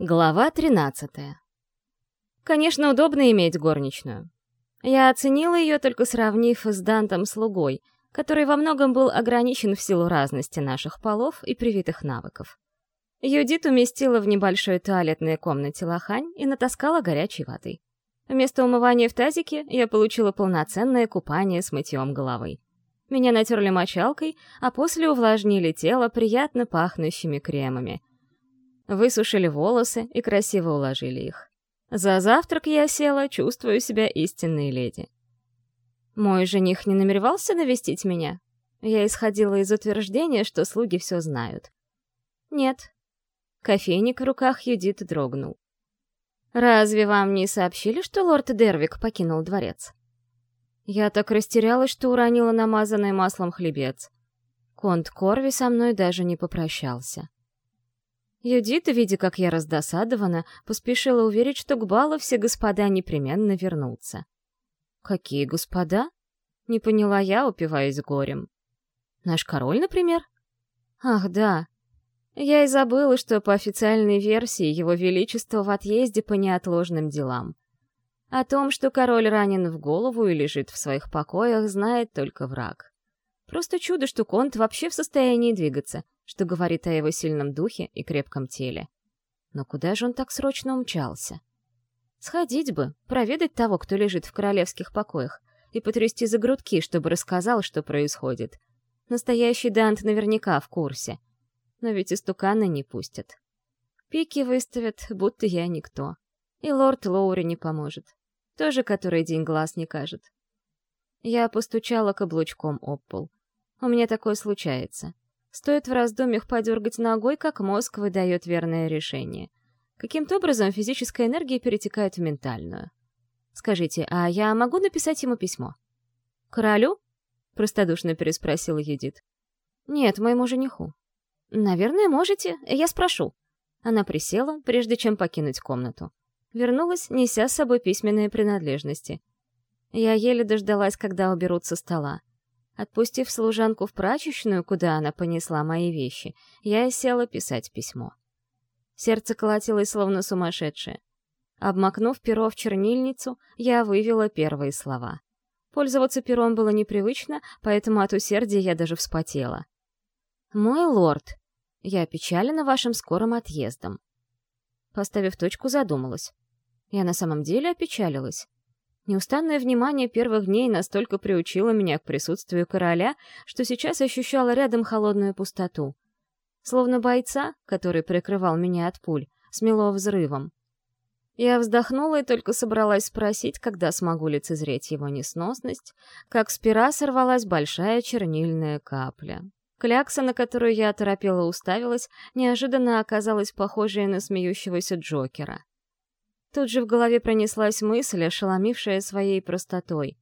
Глава 13. Конечно, удобно иметь горничную. Я оценила ее, только сравнив с Дантом-слугой, который во многом был ограничен в силу разности наших полов и привитых навыков. Юдит уместила в небольшой туалетной комнате лохань и натаскала горячей воды. Вместо умывания в тазике я получила полноценное купание с мытьем головы. Меня натерли мочалкой, а после увлажнили тело приятно пахнущими кремами — высушили волосы и красиво уложили их. За завтрак я села, чувствую себя истинной леди. Мой жених не намеревался навестить меня? Я исходила из утверждения, что слуги все знают. Нет. Кофейник в руках Юдит дрогнул. «Разве вам не сообщили, что лорд Дервик покинул дворец?» Я так растерялась, что уронила намазанный маслом хлебец. Конт Корви со мной даже не попрощался. Юдит, видя, как я раздосадована, поспешила уверить, что к балу все господа непременно вернутся. «Какие господа?» — не поняла я, упиваясь горем. «Наш король, например?» «Ах, да. Я и забыла, что по официальной версии его величество в отъезде по неотложным делам. О том, что король ранен в голову и лежит в своих покоях, знает только враг. Просто чудо, что Конт вообще в состоянии двигаться — что говорит о его сильном духе и крепком теле. Но куда же он так срочно умчался? Сходить бы, проведать того, кто лежит в королевских покоях, и потрясти за грудки, чтобы рассказал, что происходит. Настоящий Дант наверняка в курсе. Но ведь истукана не пустят. Пики выставят, будто я никто. И лорд Лоури не поможет. Тоже который день глаз не кажет. Я постучала каблучком об пол. У меня такое случается. Стоит в раздумьях подергать ногой, как мозг выдает верное решение. Каким-то образом физическая энергия перетекает в ментальную. Скажите, а я могу написать ему письмо? Королю? Простодушно переспросила Юдит. Нет, моему жениху. Наверное, можете, я спрошу. Она присела, прежде чем покинуть комнату. Вернулась, неся с собой письменные принадлежности. Я еле дождалась, когда уберут со стола. Отпустив служанку в прачечную, куда она понесла мои вещи, я села писать письмо. Сердце колотилось словно сумасшедшее. Обмакнув перо в чернильницу, я вывела первые слова. Пользоваться пером было непривычно, поэтому от усердия я даже вспотела. «Мой лорд, я опечалена вашим скорым отъездом». Поставив точку, задумалась. Я на самом деле опечалилась. Неустанное внимание первых дней настолько приучило меня к присутствию короля, что сейчас ощущала рядом холодную пустоту. Словно бойца, который прикрывал меня от пуль, смело взрывом. Я вздохнула и только собралась спросить, когда смогу лицезреть его несносность, как с пера сорвалась большая чернильная капля. Клякса, на которую я оторопела уставилась, неожиданно оказалась похожей на смеющегося Джокера. Тут же в голове пронеслась мысль, ошеломившая своей простотой.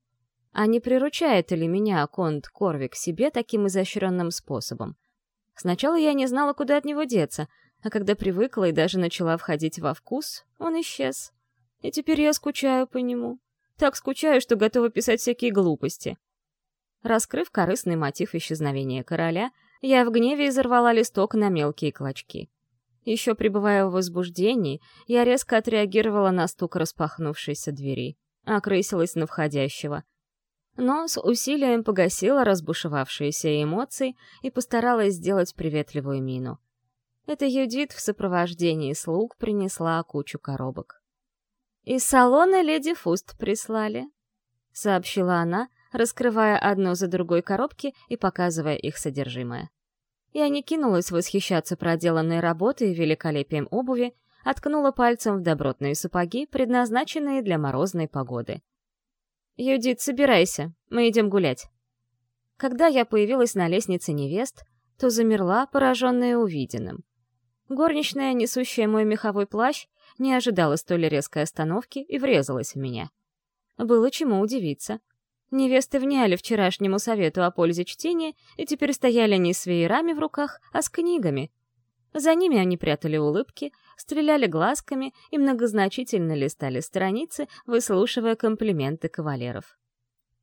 А не приручает ли меня Конт Корвик себе таким изощренным способом? Сначала я не знала, куда от него деться, а когда привыкла и даже начала входить во вкус, он исчез. И теперь я скучаю по нему. Так скучаю, что готова писать всякие глупости. Раскрыв корыстный мотив исчезновения короля, я в гневе изорвала листок на мелкие клочки. Еще пребывая в возбуждении, я резко отреагировала на стук распахнувшейся двери, окрысилась на входящего. Но с усилием погасила разбушевавшиеся эмоции и постаралась сделать приветливую мину. Это Юдит в сопровождении слуг принесла кучу коробок. «Из салона леди Фуст прислали», — сообщила она, раскрывая одну за другой коробки и показывая их содержимое. Я не кинулась восхищаться проделанной работой и великолепием обуви, откнула пальцем в добротные сапоги, предназначенные для морозной погоды. «Юдит, собирайся, мы идем гулять». Когда я появилась на лестнице невест, то замерла, пораженная увиденным. Горничная, несущая мой меховой плащ, не ожидала столь резкой остановки и врезалась в меня. Было чему удивиться. Невесты вняли вчерашнему совету о пользе чтения и теперь стояли не с веерами в руках, а с книгами. За ними они прятали улыбки, стреляли глазками и многозначительно листали страницы, выслушивая комплименты кавалеров.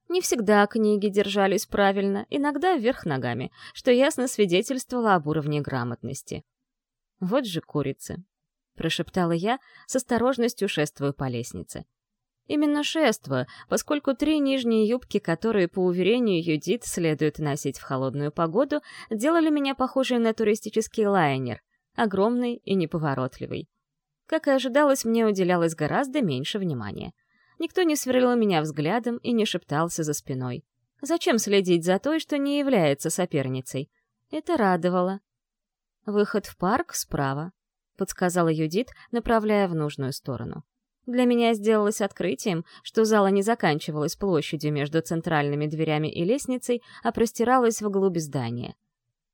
Не всегда книги держались правильно, иногда вверх ногами, что ясно свидетельствовало об уровне грамотности. Вот же курицы. — прошептала я, с осторожностью шествую по лестнице. Именно шествую, поскольку три нижние юбки, которые, по уверению Юдит, следует носить в холодную погоду, делали меня похожей на туристический лайнер, огромный и неповоротливый. Как и ожидалось, мне уделялось гораздо меньше внимания. Никто не сверлил меня взглядом и не шептался за спиной. Зачем следить за той, что не является соперницей? Это радовало. «Выход в парк справа», — подсказала Юдит, направляя в нужную сторону. Для меня сделалось открытием, что зала не заканчивалась площадью между центральными дверями и лестницей, а простиралась вглубь здания.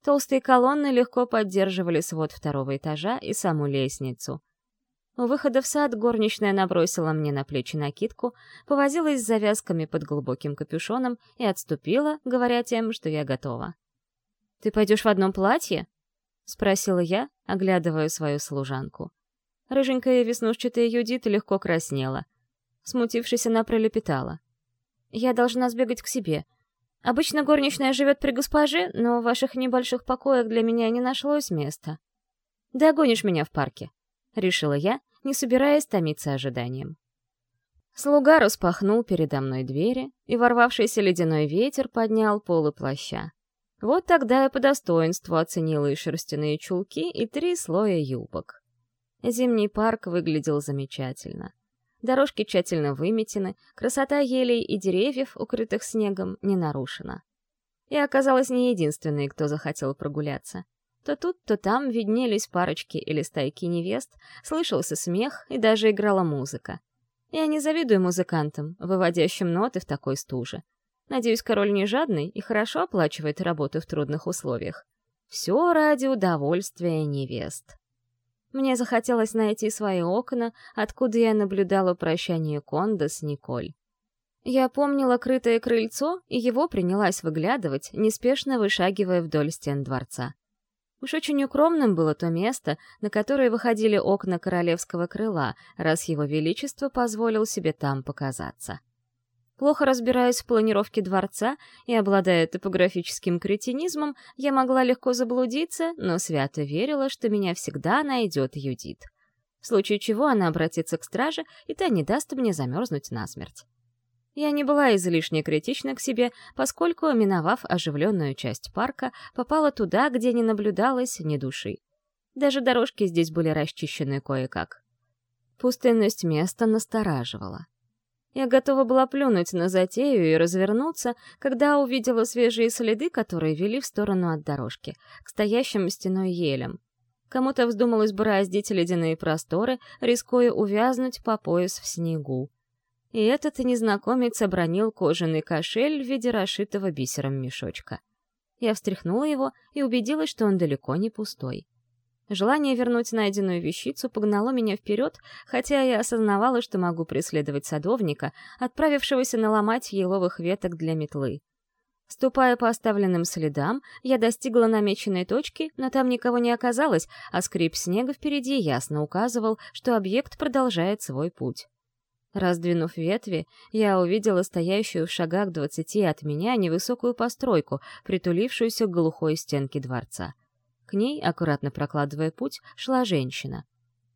Толстые колонны легко поддерживали свод второго этажа и саму лестницу. У выхода в сад горничная набросила мне на плечи накидку, повозилась с завязками под глубоким капюшоном и отступила, говоря тем, что я готова. «Ты пойдешь в одном платье?» — спросила я, оглядывая свою служанку. Рыженькая веснушчатая Юдит легко краснела. Смутившись, она пролепетала. «Я должна сбегать к себе. Обычно горничная живет при госпоже, но в ваших небольших покоях для меня не нашлось места. Догонишь меня в парке», — решила я, не собираясь томиться ожиданием. Слуга распахнул передо мной двери, и ворвавшийся ледяной ветер поднял полы плаща. Вот тогда я по достоинству оценила и шерстяные чулки, и три слоя юбок. Зимний парк выглядел замечательно. Дорожки тщательно выметены, красота елей и деревьев, укрытых снегом, не нарушена. Я оказалась не единственной, кто захотел прогуляться. То тут, то там виднелись парочки или стайки невест, слышался смех и даже играла музыка. Я не завидую музыкантам, выводящим ноты в такой стуже. Надеюсь, король не жадный и хорошо оплачивает работу в трудных условиях. Все ради удовольствия невест. Мне захотелось найти свои окна, откуда я наблюдала прощание Конда с Николь. Я помнила крытое крыльцо, и его принялась выглядывать, неспешно вышагивая вдоль стен дворца. Уж очень укромным было то место, на которое выходили окна королевского крыла, раз его величество позволил себе там показаться. Плохо разбираясь в планировке дворца и обладая топографическим кретинизмом, я могла легко заблудиться, но свято верила, что меня всегда найдет Юдит. В случае чего она обратится к страже, и та не даст мне замерзнуть насмерть. Я не была излишне критична к себе, поскольку, миновав оживленную часть парка, попала туда, где не наблюдалось ни души. Даже дорожки здесь были расчищены кое-как. Пустынность места настораживала. Я готова была плюнуть на затею и развернуться, когда увидела свежие следы, которые вели в сторону от дорожки, к стоящим стеной елям. Кому-то вздумалось бороздить ледяные просторы, рискуя увязнуть по пояс в снегу. И этот незнакомец обронил кожаный кошель в виде расшитого бисером мешочка. Я встряхнула его и убедилась, что он далеко не пустой. Желание вернуть найденную вещицу погнало меня вперед, хотя я осознавала, что могу преследовать садовника, отправившегося наломать еловых веток для метлы. Ступая по оставленным следам, я достигла намеченной точки, но там никого не оказалось, а скрип снега впереди ясно указывал, что объект продолжает свой путь. Раздвинув ветви, я увидела стоящую в шагах двадцати от меня невысокую постройку, притулившуюся к глухой стенке дворца. К ней, аккуратно прокладывая путь, шла женщина.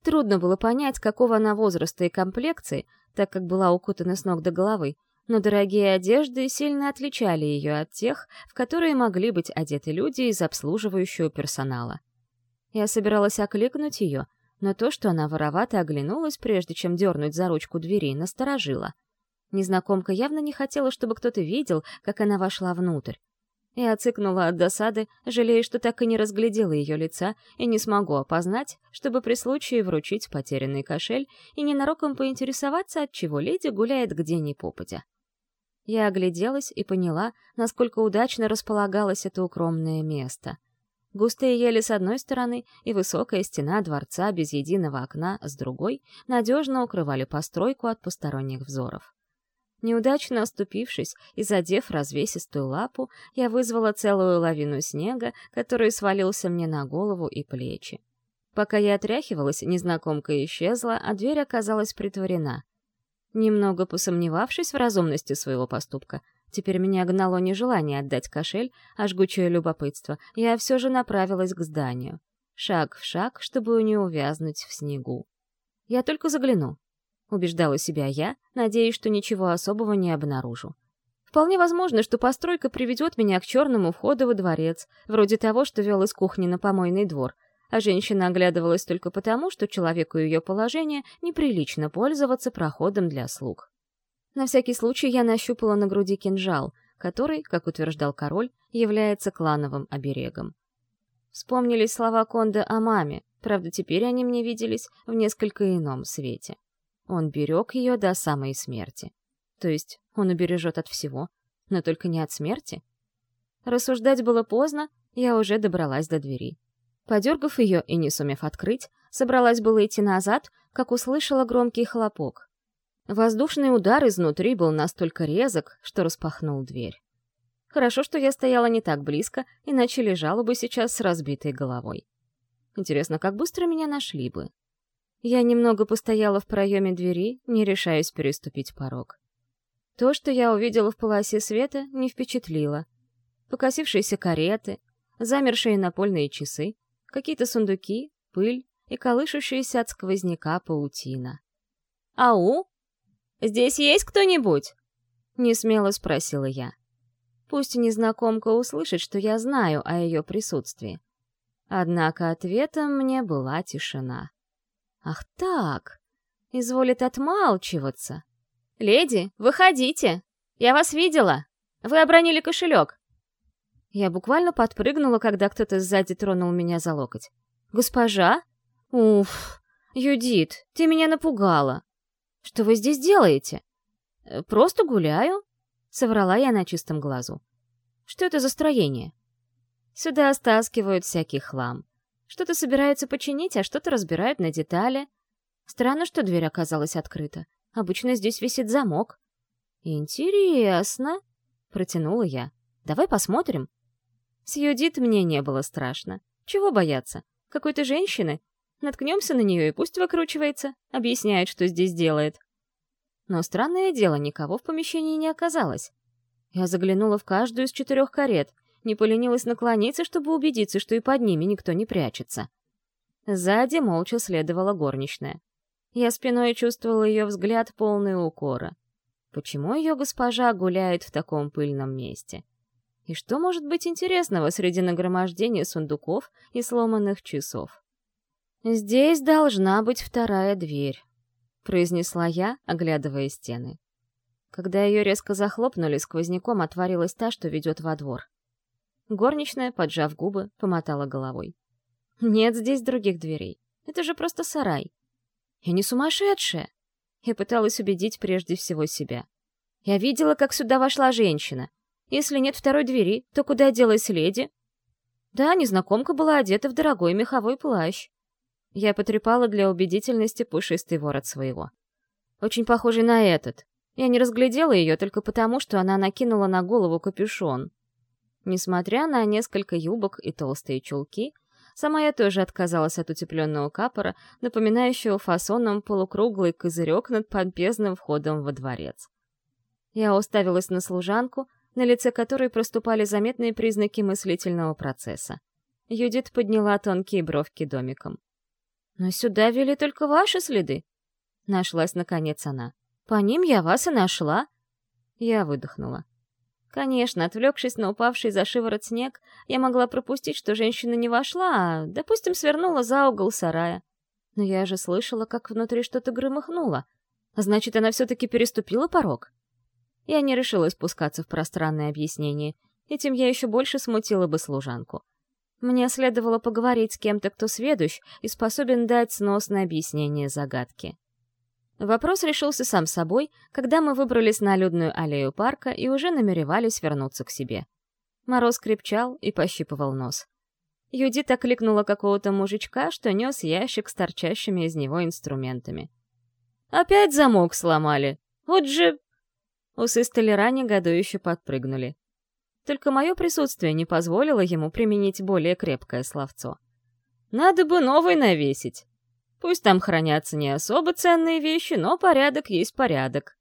Трудно было понять, какого она возраста и комплекции, так как была укутана с ног до головы, но дорогие одежды сильно отличали ее от тех, в которые могли быть одеты люди из обслуживающего персонала. Я собиралась окликнуть ее, но то, что она воровато оглянулась, прежде чем дернуть за ручку двери, насторожило. Незнакомка явно не хотела, чтобы кто-то видел, как она вошла внутрь. Я цыкнула от досады, жалея, что так и не разглядела ее лица и не смогу опознать, чтобы при случае вручить потерянный кошель и ненароком поинтересоваться, от чего леди гуляет где ни попадя. Я огляделась и поняла, насколько удачно располагалось это укромное место. Густые ели с одной стороны и высокая стена дворца без единого окна с другой надежно укрывали постройку от посторонних взоров. Неудачно оступившись и задев развесистую лапу, я вызвала целую лавину снега, который свалился мне на голову и плечи. Пока я отряхивалась, незнакомка исчезла, а дверь оказалась притворена. Немного посомневавшись в разумности своего поступка, теперь меня гнало не желание отдать кошель, а жгучее любопытство, я все же направилась к зданию. шаг в шаг, чтобы не увязнуть в снегу. «Я только загляну», — убеждала себя я, надеясь, что ничего особого не обнаружу. Вполне возможно, что постройка приведет меня к черному входу во дворец, вроде того, что вел из кухни на помойный двор, а женщина оглядывалась только потому, что человеку ее положения неприлично пользоваться проходом для слуг. На всякий случай я нащупала на груди кинжал, который, как утверждал король, является клановым оберегом. Вспомнились слова Конда о маме, правда, теперь они мне виделись в несколько ином свете. Он берег ее до самой смерти. То есть он убережет от всего, но только не от смерти. Рассуждать было поздно, я уже добралась до двери. Подергав ее и не сумев открыть, собралась было идти назад, как услышала громкий хлопок. Воздушный удар изнутри был настолько резок, что распахнул дверь. Хорошо, что я стояла не так близко, иначе лежала бы сейчас с разбитой головой. Интересно, как быстро меня нашли бы? Я немного постояла в проеме двери, не решаясь переступить порог. То, что я увидела в полосе света, не впечатлило. Покосившиеся кареты, замершие напольные часы, какие-то сундуки, пыль и колышущаяся от сквозняка паутина. «Ау! Здесь есть кто-нибудь?» — несмело спросила я. Пусть незнакомка услышит, что я знаю о ее присутствии. Однако ответом мне была тишина. «Ах так! Изволит отмалчиваться!» «Леди, выходите! Я вас видела! Вы обронили кошелек!» Я буквально подпрыгнула, когда кто-то сзади тронул меня за локоть. «Госпожа? Уф! Юдит, ты меня напугала! Что вы здесь делаете?» «Э, «Просто гуляю», — соврала я на чистом глазу. «Что это за строение?» «Сюда стаскивают всякий хлам. Что-то собираются починить, а что-то разбирают на детали. Странно, что дверь оказалась открыта. Обычно здесь висит замок. «Интересно», — протянула я. «Давай посмотрим». С Юдит мне не было страшно. Чего бояться? Какой-то женщины? Наткнемся на нее и пусть выкручивается, объясняет, что здесь делает. Но странное дело, никого в помещении не оказалось. Я заглянула в каждую из четырех карет, не поленилась наклониться, чтобы убедиться, что и под ними никто не прячется. Сзади молча следовала горничная. Я спиной чувствовала ее взгляд полный укора. Почему ее госпожа гуляет в таком пыльном месте? И что может быть интересного среди нагромождения сундуков и сломанных часов? «Здесь должна быть вторая дверь», — произнесла я, оглядывая стены. Когда ее резко захлопнули, сквозняком отворилась та, что ведет во двор. Горничная, поджав губы, помотала головой. «Нет здесь других дверей. Это же просто сарай. Я не сумасшедшая. Я пыталась убедить прежде всего себя. Я видела, как сюда вошла женщина. Если нет второй двери, то куда делась леди? Да, незнакомка была одета в дорогой меховой плащ. Я потрепала для убедительности пушистый ворот своего. Очень похожий на этот. Я не разглядела ее только потому, что она накинула на голову капюшон. Несмотря на несколько юбок и толстые чулки, Сама я тоже отказалась от утепленного капора, напоминающего фасоном полукруглый козырек над помпезным входом во дворец. Я уставилась на служанку, на лице которой проступали заметные признаки мыслительного процесса. Юдит подняла тонкие бровки домиком. «Но сюда вели только ваши следы!» Нашлась, наконец, она. «По ним я вас и нашла!» Я выдохнула. Конечно, отвлекшись на упавший за шиворот снег, я могла пропустить, что женщина не вошла, а, допустим, свернула за угол сарая. Но я же слышала, как внутри что-то громыхнуло. Значит, она все-таки переступила порог. Я не решила спускаться в пространное объяснение. Этим я еще больше смутила бы служанку. Мне следовало поговорить с кем-то, кто сведущ и способен дать сносное объяснение загадки. Вопрос решился сам собой, когда мы выбрались на людную аллею парка и уже намеревались вернуться к себе. Мороз крепчал и пощипывал нос. Юдит окликнула какого-то мужичка, что нес ящик с торчащими из него инструментами. «Опять замок сломали! Вот же...» Усы столяра негодующе подпрыгнули. Только мое присутствие не позволило ему применить более крепкое словцо. «Надо бы новый навесить!» Пусть там хранятся не особо ценные вещи, но порядок есть порядок.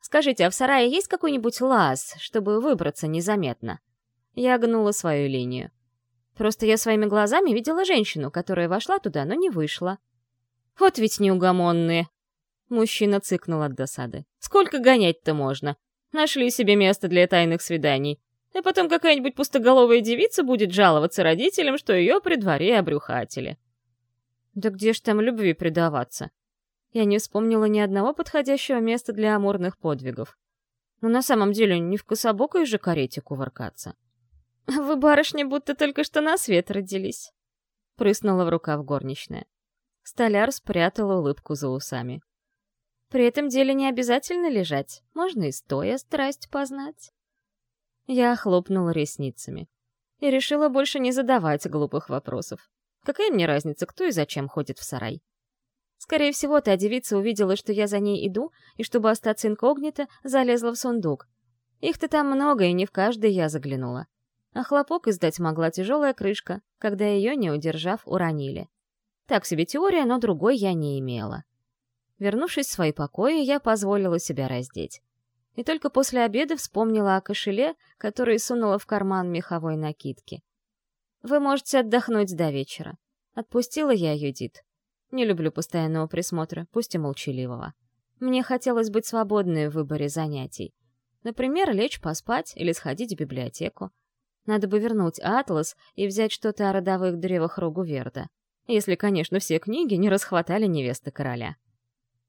Скажите, а в сарае есть какой-нибудь лаз, чтобы выбраться незаметно? Я гнула свою линию. Просто я своими глазами видела женщину, которая вошла туда, но не вышла. Вот ведь неугомонные. Мужчина цыкнул от досады. Сколько гонять-то можно? Нашли себе место для тайных свиданий. А потом какая-нибудь пустоголовая девица будет жаловаться родителям, что ее при дворе обрюхатили. Да где ж там любви предаваться? Я не вспомнила ни одного подходящего места для амурных подвигов. Но на самом деле не в кособокой же карете кувыркаться. «Вы, барышни, будто только что на свет родились», — прыснула в рукав горничная. Столяр спрятал улыбку за усами. «При этом деле не обязательно лежать, можно и стоя страсть познать». Я хлопнула ресницами и решила больше не задавать глупых вопросов. Какая мне разница, кто и зачем ходит в сарай? Скорее всего, та девица увидела, что я за ней иду, и чтобы остаться инкогнито, залезла в сундук. Их-то там много, и не в каждый я заглянула а хлопок издать могла тяжелая крышка, когда ее, не удержав, уронили. Так себе теория, но другой я не имела. Вернувшись в свои покои, я позволила себя раздеть. И только после обеда вспомнила о кошеле, который сунула в карман меховой накидки. «Вы можете отдохнуть до вечера». Отпустила я Юдит. Не люблю постоянного присмотра, пусть и молчаливого. Мне хотелось быть свободной в выборе занятий. Например, лечь поспать или сходить в библиотеку. Надо бы вернуть атлас и взять что-то о родовых древах Рогуверда. Если, конечно, все книги не расхватали невесты короля.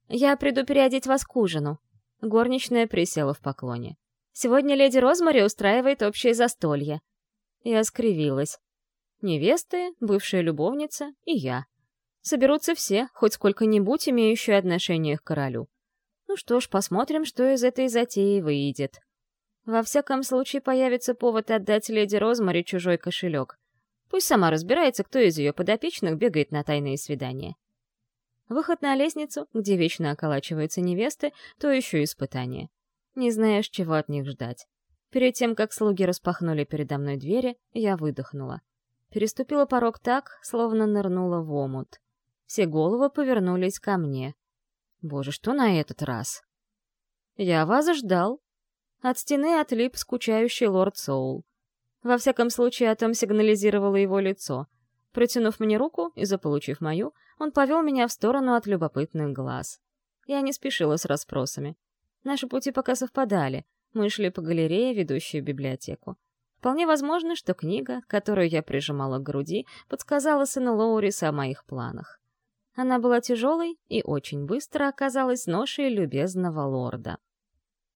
«Я приду переодеть вас к ужину». Горничная присела в поклоне. «Сегодня леди Розмари устраивает общее застолье». Я скривилась. Невесты, бывшая любовница и я. Соберутся все, хоть сколько-нибудь имеющие отношение к королю. Ну что ж, посмотрим, что из этой затеи выйдет. Во всяком случае, появится повод отдать леди Розмари чужой кошелек. Пусть сама разбирается, кто из ее подопечных бегает на тайные свидания. Выход на лестницу, где вечно околачиваются невесты, то еще испытание. Не знаешь, чего от них ждать. Перед тем, как слуги распахнули передо мной двери, я выдохнула. Переступила порог так, словно нырнула в омут. Все головы повернулись ко мне. Боже, что на этот раз? «Я вас ждал», от стены отлип скучающий лорд Соул. Во всяком случае, о том сигнализировало его лицо. Протянув мне руку и заполучив мою, он повел меня в сторону от любопытных глаз. Я не спешила с расспросами. Наши пути пока совпадали. Мы шли по галерее, ведущей в библиотеку. Вполне возможно, что книга, которую я прижимала к груди, подсказала сыну Лоуриса о моих планах. Она была тяжелой и очень быстро оказалась ношей любезного лорда.